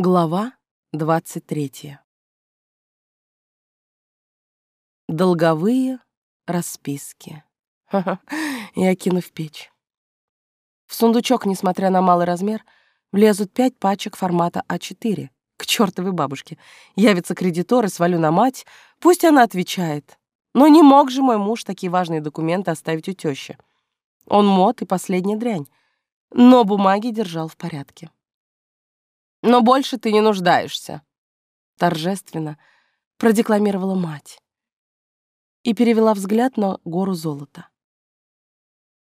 Глава 23. Долговые расписки. Я кину в печь. В сундучок, несмотря на малый размер, влезут пять пачек формата А4. К чертовой бабушке. Явится кредитор и свалю на мать, пусть она отвечает. Но не мог же мой муж такие важные документы оставить у тещи. Он мод и последняя дрянь. Но бумаги держал в порядке. Но больше ты не нуждаешься», — торжественно продекламировала мать и перевела взгляд на гору золота.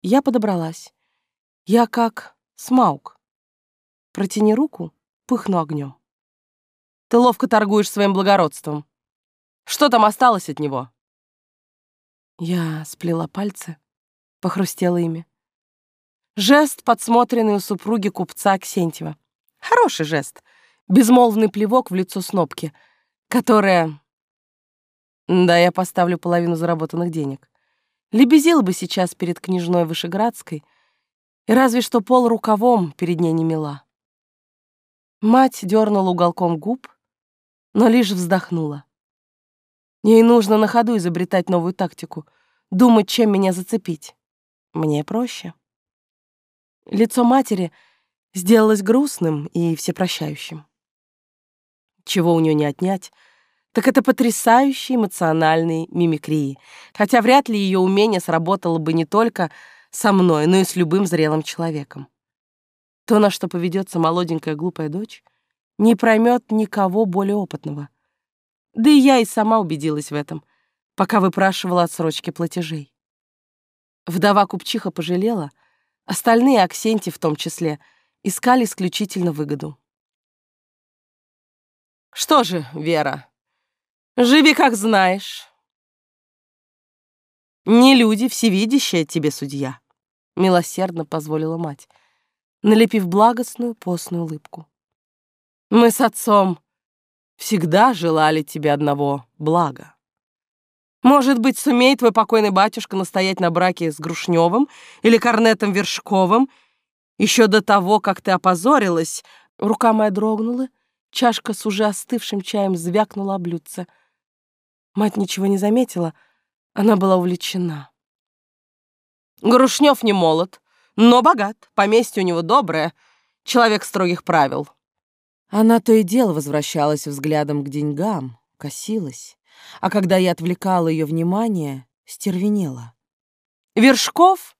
Я подобралась. Я как смаук. Протяни руку, пыхну огнем. Ты ловко торгуешь своим благородством. Что там осталось от него? Я сплела пальцы, похрустела ими. Жест, подсмотренный у супруги купца Аксентьева. Хороший жест. Безмолвный плевок в лицо снопки, которая... Да, я поставлю половину заработанных денег. Лебезила бы сейчас перед княжной Вышеградской, и разве что пол рукавом перед ней не мила. Мать дернула уголком губ, но лишь вздохнула. Ей нужно на ходу изобретать новую тактику, думать, чем меня зацепить. Мне проще. Лицо матери — сделалось грустным и всепрощающим. Чего у нее не отнять, так это потрясающие эмоциональные мимикрии, хотя вряд ли ее умение сработало бы не только со мной, но и с любым зрелым человеком. То, на что поведется молоденькая глупая дочь, не проймет никого более опытного. Да и я и сама убедилась в этом, пока выпрашивала отсрочки платежей. Вдова купчиха пожалела, остальные, Аксенти в том числе — искали исключительно выгоду. Что же, Вера, живи как знаешь. Не люди, всевидящая тебе судья, милосердно позволила мать, налепив благостную постную улыбку. Мы с отцом всегда желали тебе одного блага. Может быть, сумеет твой покойный батюшка настоять на браке с Грушневым или Корнетом Вершковым еще до того, как ты опозорилась, рука моя дрогнула, чашка с уже остывшим чаем звякнула об блюдце. Мать ничего не заметила, она была увлечена. Грушнев не молод, но богат, поместье у него доброе, человек строгих правил. Она то и дело возвращалась взглядом к деньгам, косилась, а когда я отвлекала ее внимание, стервенела. Вершков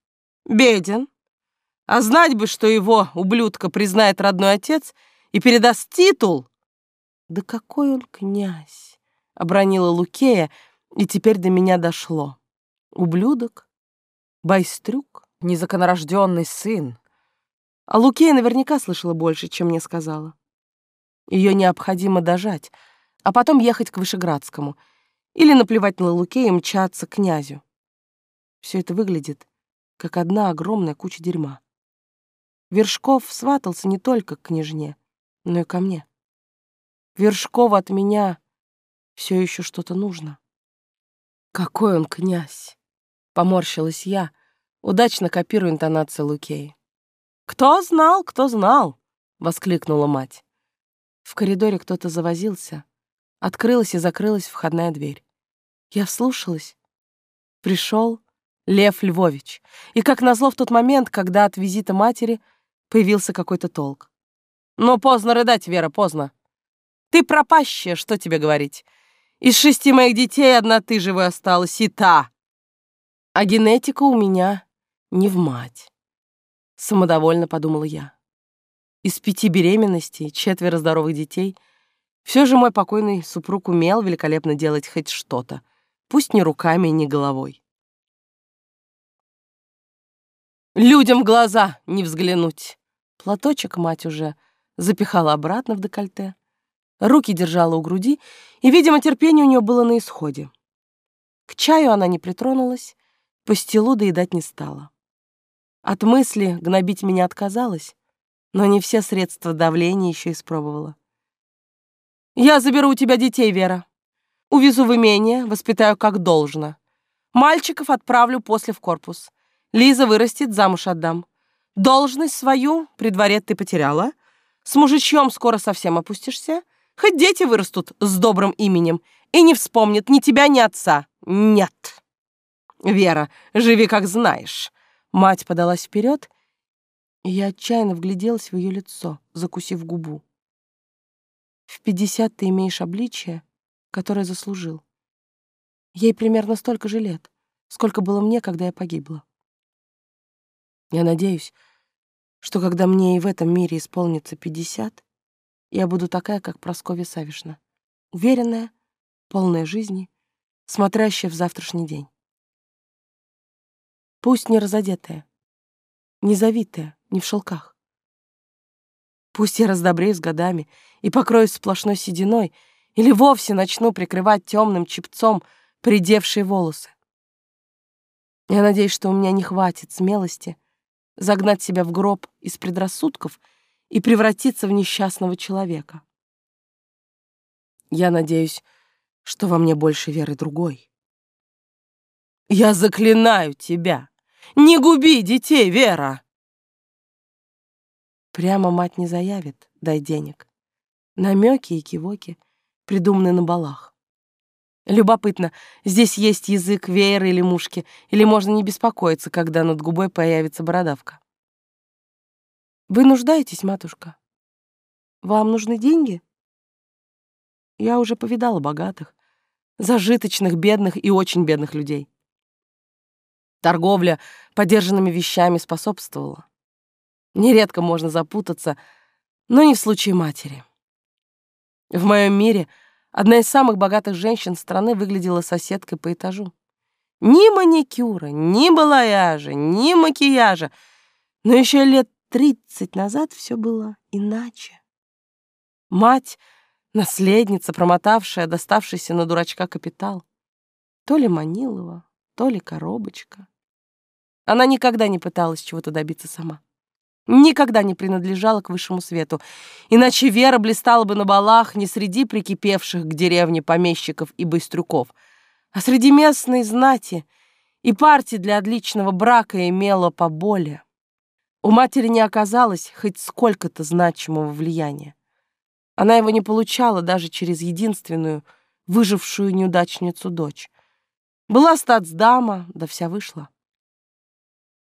беден, а знать бы, что его, ублюдка, признает родной отец и передаст титул. Да какой он князь! Обронила Лукея, и теперь до меня дошло. Ублюдок, байстрюк, незаконорожденный сын. А Лукея наверняка слышала больше, чем мне сказала. Ее необходимо дожать, а потом ехать к Вышеградскому или наплевать на Лукея и мчаться к князю. Все это выглядит как одна огромная куча дерьма. Вершков сватался не только к княжне, но и ко мне. Вершков от меня все еще что-то нужно. Какой он князь! Поморщилась я, удачно копируя интонацию Лукеи. «Кто знал, кто знал!» — воскликнула мать. В коридоре кто-то завозился. Открылась и закрылась входная дверь. Я вслушалась. Пришел Лев Львович. И, как назло, в тот момент, когда от визита матери — появился какой-то толк. «Ну, поздно рыдать, Вера, поздно. Ты пропащая, что тебе говорить? Из шести моих детей одна ты живой осталась, и та. А генетика у меня не в мать», — самодовольно подумала я. Из пяти беременностей, четверо здоровых детей, все же мой покойный супруг умел великолепно делать хоть что-то, пусть не руками и не головой. Людям в глаза не взглянуть. Платочек мать уже запихала обратно в декольте. Руки держала у груди, и, видимо, терпение у нее было на исходе. К чаю она не притронулась, по стелу доедать не стала. От мысли гнобить меня отказалась, но не все средства давления еще испробовала. «Я заберу у тебя детей, Вера. Увезу в имение, воспитаю как должно. Мальчиков отправлю после в корпус. Лиза вырастет, замуж отдам. Должность свою при дворе ты потеряла. С мужичьем скоро совсем опустишься, хоть дети вырастут с добрым именем и не вспомнят ни тебя, ни отца. Нет. Вера, живи как знаешь. Мать подалась вперед, и я отчаянно вгляделась в ее лицо, закусив губу. В пятьдесят ты имеешь обличие, которое заслужил. Ей примерно столько же лет, сколько было мне, когда я погибла. Я надеюсь, что когда мне и в этом мире исполнится пятьдесят, я буду такая, как Прасковья Савишна, уверенная, полная жизни, смотрящая в завтрашний день. Пусть не разодетая, не завитая, не в шелках. Пусть я раздобрею с годами и покроюсь сплошной сединой или вовсе начну прикрывать темным чепцом придевшие волосы. Я надеюсь, что у меня не хватит смелости загнать себя в гроб из предрассудков и превратиться в несчастного человека. Я надеюсь, что во мне больше веры другой. Я заклинаю тебя, не губи детей, Вера! Прямо мать не заявит, дай денег. Намеки и кивоки придуманы на балах. Любопытно, здесь есть язык веера или мушки, или можно не беспокоиться, когда над губой появится бородавка. Вы нуждаетесь, матушка? Вам нужны деньги? Я уже повидала богатых, зажиточных, бедных и очень бедных людей. Торговля подержанными вещами способствовала. Нередко можно запутаться, но не в случае матери. В моем мире — Одна из самых богатых женщин страны выглядела соседкой по этажу. Ни маникюра, ни балаяжа, ни макияжа. Но еще лет тридцать назад все было иначе. Мать, наследница, промотавшая доставшийся на дурачка капитал. То ли Манилова, то ли коробочка. Она никогда не пыталась чего-то добиться сама никогда не принадлежала к высшему свету, иначе Вера блистала бы на балах не среди прикипевших к деревне помещиков и быстрюков, а среди местной знати, и партии для отличного брака имела поболее. У матери не оказалось хоть сколько-то значимого влияния. Она его не получала даже через единственную, выжившую неудачницу дочь. Была статсдама, да вся вышла.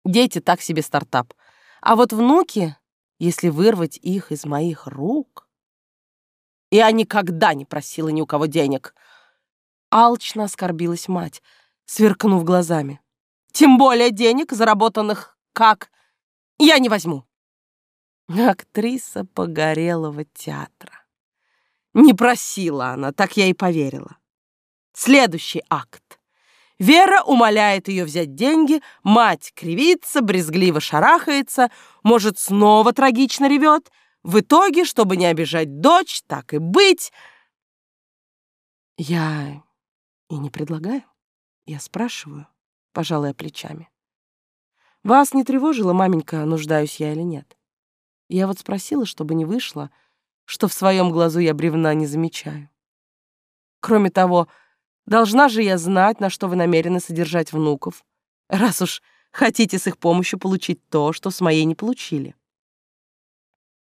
Дети так себе стартап — а вот внуки, если вырвать их из моих рук... Я никогда не просила ни у кого денег. Алчно оскорбилась мать, сверкнув глазами. Тем более денег, заработанных как... Я не возьму. Актриса погорелого театра. Не просила она, так я и поверила. Следующий акт. Вера умоляет ее взять деньги, мать кривится, брезгливо шарахается, может, снова трагично ревет. В итоге, чтобы не обижать дочь, так и быть... Я и не предлагаю, я спрашиваю, пожалуй, плечами. Вас не тревожила, маменька, нуждаюсь я или нет? Я вот спросила, чтобы не вышло, что в своем глазу я бревна не замечаю. Кроме того, Должна же я знать, на что вы намерены содержать внуков, раз уж хотите с их помощью получить то, что с моей не получили.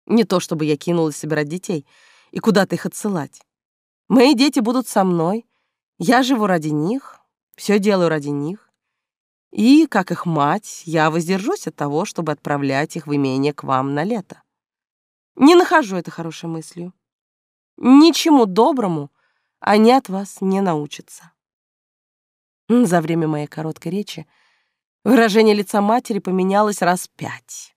Не то чтобы я кинулась собирать детей и куда-то их отсылать. Мои дети будут со мной, я живу ради них, все делаю ради них. И, как их мать, я воздержусь от того, чтобы отправлять их в имение к вам на лето. Не нахожу это хорошей мыслью. Ничему доброму они от вас не научатся. За время моей короткой речи выражение лица матери поменялось раз пять.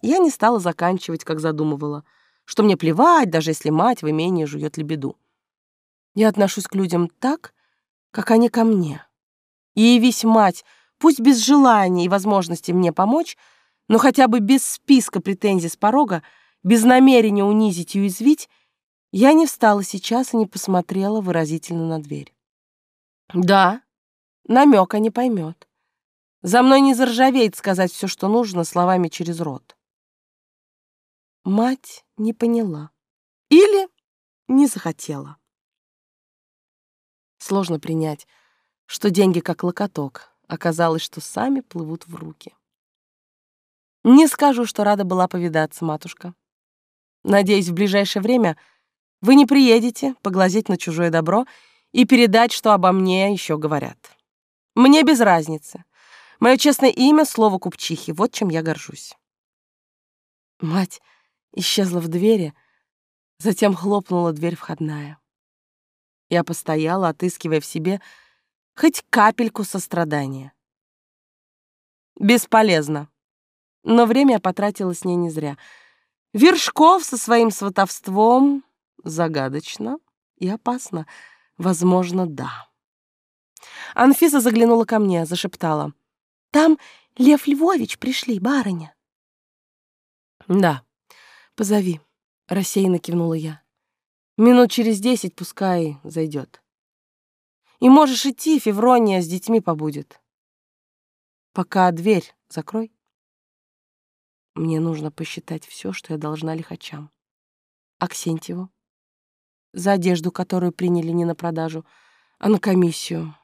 Я не стала заканчивать, как задумывала, что мне плевать, даже если мать в имении жует лебеду. Я отношусь к людям так, как они ко мне. И явись мать, пусть без желания и возможности мне помочь, но хотя бы без списка претензий с порога, без намерения унизить и уязвить, я не встала сейчас и не посмотрела выразительно на дверь. Да, намека не поймет. За мной не заржавеет сказать все, что нужно, словами через рот. Мать не поняла. Или не захотела. Сложно принять, что деньги как локоток. Оказалось, что сами плывут в руки. Не скажу, что рада была повидаться, матушка. Надеюсь, в ближайшее время вы не приедете поглазеть на чужое добро и передать, что обо мне еще говорят. Мне без разницы. Мое честное имя — слово купчихи. Вот чем я горжусь. Мать исчезла в двери, затем хлопнула дверь входная. Я постояла, отыскивая в себе хоть капельку сострадания. Бесполезно. Но время я потратила с ней не зря. Вершков со своим сватовством загадочно и опасно. Возможно, да. Анфиса заглянула ко мне, зашептала. «Там Лев Львович пришли, барыня». «Да, позови», — рассеянно кивнула я. «Минут через десять пускай зайдет. И можешь идти, Феврония с детьми побудет. Пока дверь закрой. Мне нужно посчитать все, что я должна лихачам. Аксентьеву. За одежду, которую приняли не на продажу, а на комиссию.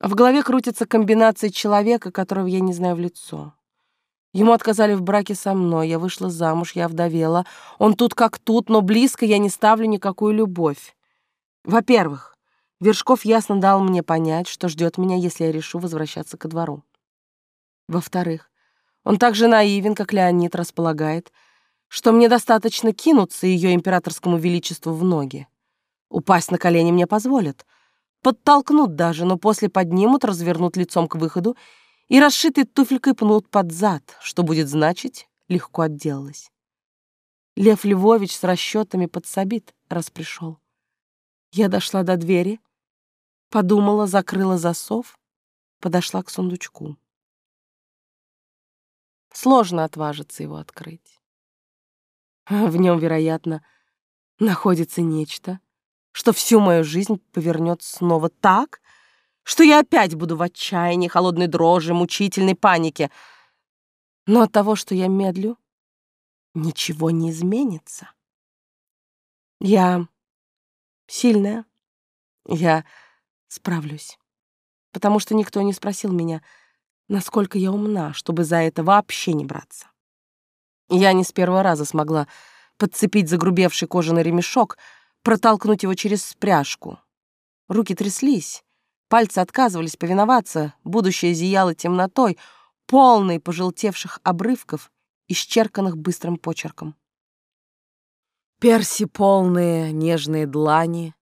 В голове крутятся комбинации человека, которого я не знаю в лицо. Ему отказали в браке со мной, я вышла замуж, я вдовела. Он тут как тут, но близко я не ставлю никакую любовь. Во-первых, Вершков ясно дал мне понять, что ждет меня, если я решу возвращаться ко двору. Во-вторых, он так же наивен, как Леонид располагает, что мне достаточно кинуться ее императорскому величеству в ноги. Упасть на колени мне позволят. Подтолкнут даже, но после поднимут, развернут лицом к выходу и расшитой туфелькой пнут под зад, что будет значить, легко отделалась. Лев Львович с расчетами подсобит, раз пришел. Я дошла до двери, подумала, закрыла засов, подошла к сундучку. Сложно отважиться его открыть. В нем, вероятно, находится нечто, что всю мою жизнь повернет снова так, что я опять буду в отчаянии, холодной дрожи, мучительной панике. Но от того, что я медлю, ничего не изменится. Я сильная, я справлюсь, потому что никто не спросил меня, насколько я умна, чтобы за это вообще не браться. Я не с первого раза смогла подцепить загрубевший кожаный ремешок, протолкнуть его через спряжку. Руки тряслись, Пальцы отказывались повиноваться, будущее зияло темнотой, полной пожелтевших обрывков, исчерканных быстрым почерком. Перси полные нежные длани,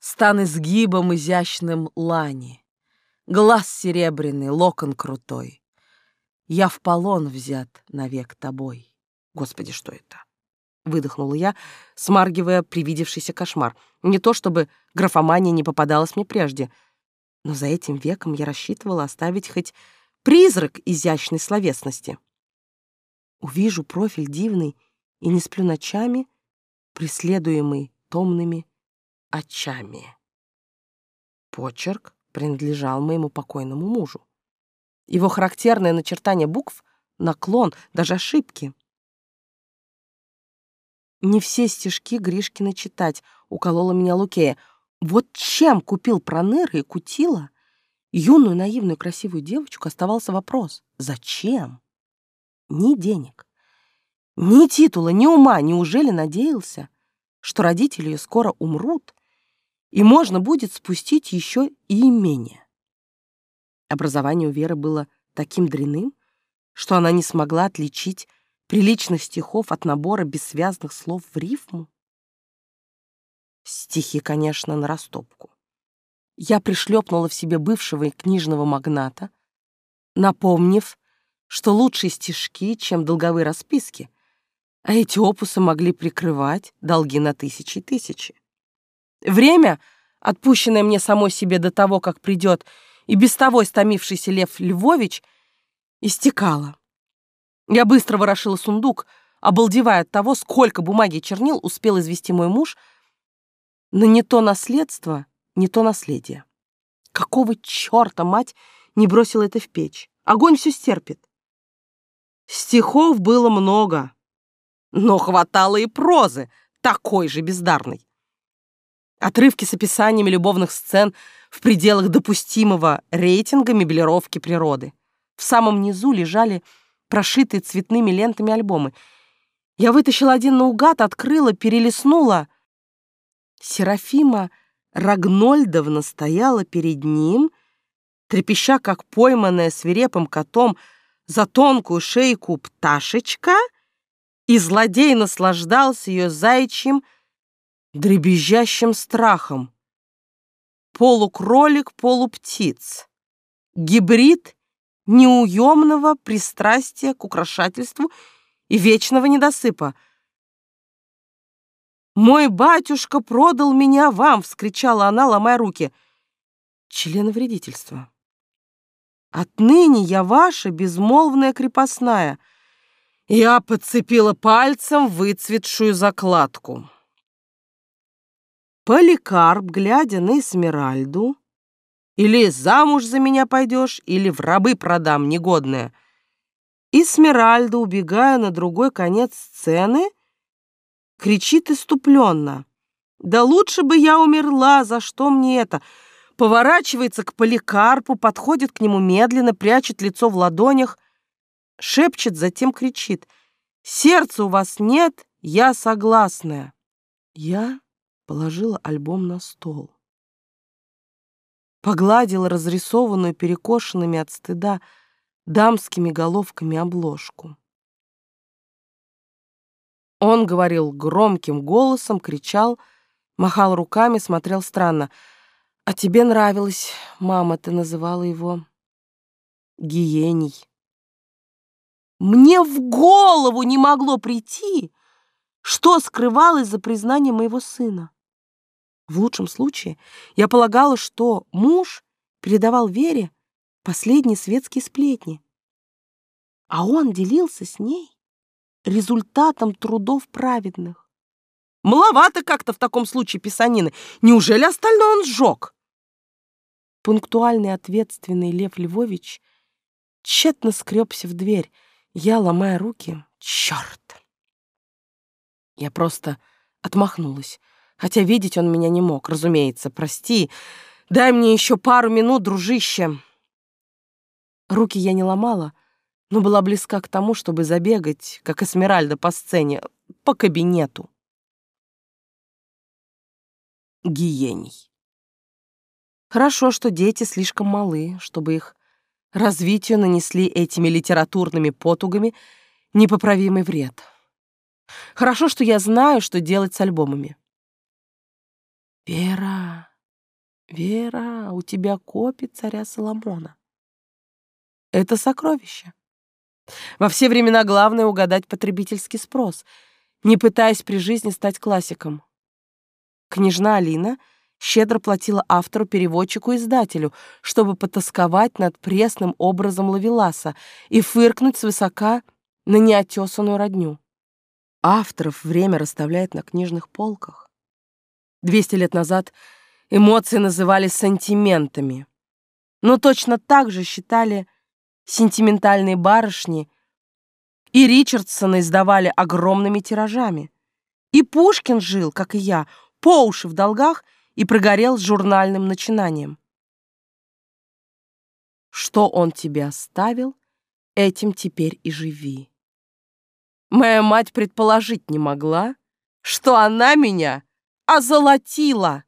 Стан изгибом изящным лани, Глаз серебряный, локон крутой. Я в полон взят навек тобой. Господи, что это? Выдохнула я, смаргивая привидевшийся кошмар. Не то чтобы графомания не попадалась мне прежде — но за этим веком я рассчитывала оставить хоть призрак изящной словесности. Увижу профиль дивный и не сплю ночами, преследуемый томными очами. Почерк принадлежал моему покойному мужу. Его характерное начертание букв, наклон, даже ошибки. Не все стишки Гришкина читать, уколола меня Лукея. Вот чем купил Проныр и Кутила юную, наивную, красивую девочку, оставался вопрос — зачем? Ни денег, ни титула, ни ума. Неужели надеялся, что родители ее скоро умрут, и можно будет спустить еще и имение? Образование у Веры было таким дряным, что она не смогла отличить приличных стихов от набора бессвязных слов в рифму. Стихи, конечно, на растопку. Я пришлепнула в себе бывшего книжного магната, напомнив, что лучшие стишки, чем долговые расписки, а эти опусы могли прикрывать долги на тысячи и тысячи. Время, отпущенное мне самой себе до того, как придет и без того истомившийся Лев Львович, истекало. Я быстро ворошила сундук, обалдевая от того, сколько бумаги и чернил успел извести мой муж — но не то наследство, не то наследие. Какого черта мать не бросила это в печь? Огонь все стерпит. Стихов было много, но хватало и прозы, такой же бездарной. Отрывки с описаниями любовных сцен в пределах допустимого рейтинга меблировки природы. В самом низу лежали прошитые цветными лентами альбомы. Я вытащила один наугад, открыла, перелистнула. Серафима Рагнольдовна стояла перед ним, трепеща, как пойманная свирепым котом за тонкую шейку пташечка, и злодей наслаждался ее зайчьим, дребезжащим страхом. Полукролик, полуптиц. Гибрид неуемного пристрастия к украшательству и вечного недосыпа. «Мой батюшка продал меня вам!» — вскричала она, ломая руки. «Член вредительства. Отныне я ваша безмолвная крепостная». Я подцепила пальцем выцветшую закладку. Поликарп, глядя на Эсмеральду, или замуж за меня пойдешь, или в рабы продам, негодная. Эсмеральда, убегая на другой конец сцены, кричит иступленно. «Да лучше бы я умерла, за что мне это?» Поворачивается к Поликарпу, подходит к нему медленно, прячет лицо в ладонях, шепчет, затем кричит. «Сердца у вас нет, я согласная». Я положила альбом на стол. Погладила разрисованную перекошенными от стыда дамскими головками обложку. Он говорил громким голосом, кричал, махал руками, смотрел странно. «А тебе нравилось, мама, ты называла его гиений». Мне в голову не могло прийти, что скрывалось за признание моего сына. В лучшем случае я полагала, что муж передавал Вере последние светские сплетни, а он делился с ней результатом трудов праведных. Маловато как-то в таком случае писанины. Неужели остальное он сжег? Пунктуальный ответственный Лев Львович тщетно скребся в дверь. Я, ломая руки, черт! Я просто отмахнулась. Хотя видеть он меня не мог, разумеется. Прости. Дай мне еще пару минут, дружище. Руки я не ломала, но была близка к тому, чтобы забегать, как Эсмеральда по сцене, по кабинету. Гиений. Хорошо, что дети слишком малы, чтобы их развитию нанесли этими литературными потугами непоправимый вред. Хорошо, что я знаю, что делать с альбомами. Вера, Вера, у тебя копи царя Соломона. Это сокровище. Во все времена главное угадать потребительский спрос, не пытаясь при жизни стать классиком. Княжна Алина щедро платила автору-переводчику издателю, чтобы потасковать над пресным образом Лавеласа и фыркнуть свысока на неотесанную родню. Авторов время расставляет на книжных полках. Двести лет назад эмоции называли сантиментами. Но точно так же считали сентиментальные барышни, и Ричардсона издавали огромными тиражами. И Пушкин жил, как и я, по уши в долгах и прогорел с журнальным начинанием. Что он тебе оставил, этим теперь и живи. Моя мать предположить не могла, что она меня озолотила.